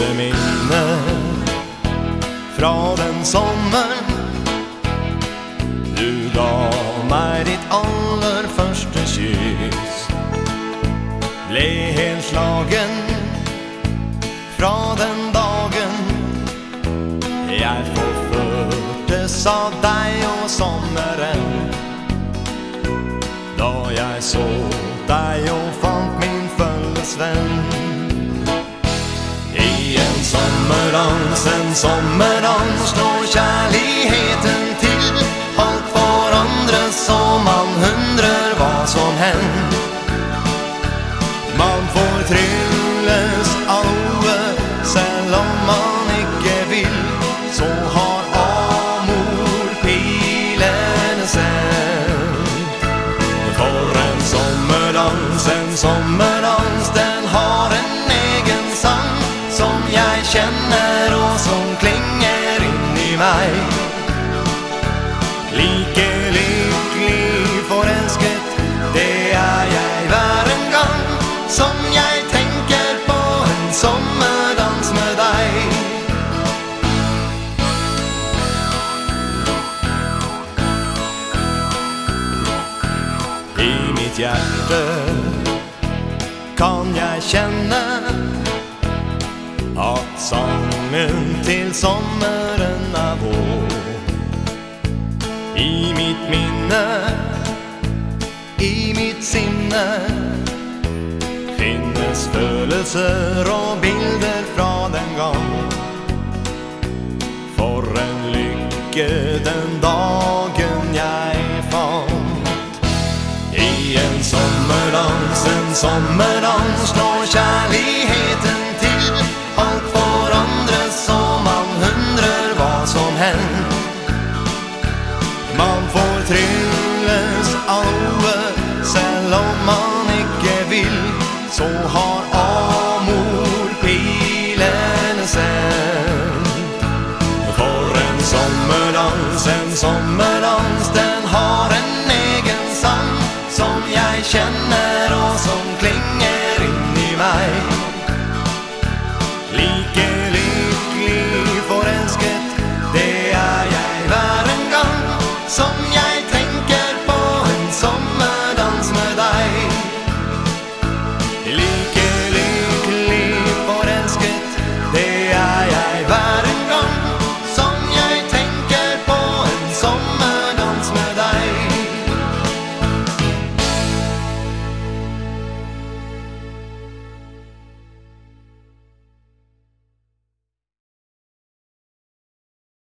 lyse minne fra den sommeren du gav meg ditt aller første kyss. Ble helt slagen fra den dagen jeg forførtes av deg og sommeren. Da jeg så deg og fant min følgesvenn. I en sommerdans, en sommerdans slår kärligheten till. Håll kvar andra så man undrar vad som hänt. Man får trilles av noe selv om man ikke vill. Så har amor pilen sendt. For en sommerdans, en sommerdans, som jag känner och som klinger i mig. Like lykkelig älsket det är jag varje gång som jag tänker på en sommardans med dig. I mitt hjärta kan jag känna sangen till sommaren av år. I mitt minne, i mitt sinne finnes følelser och bilder från den gång, For en lykke den dagen jag fant. I en sommerdans, en sommerdans slår kärlighet ตรงย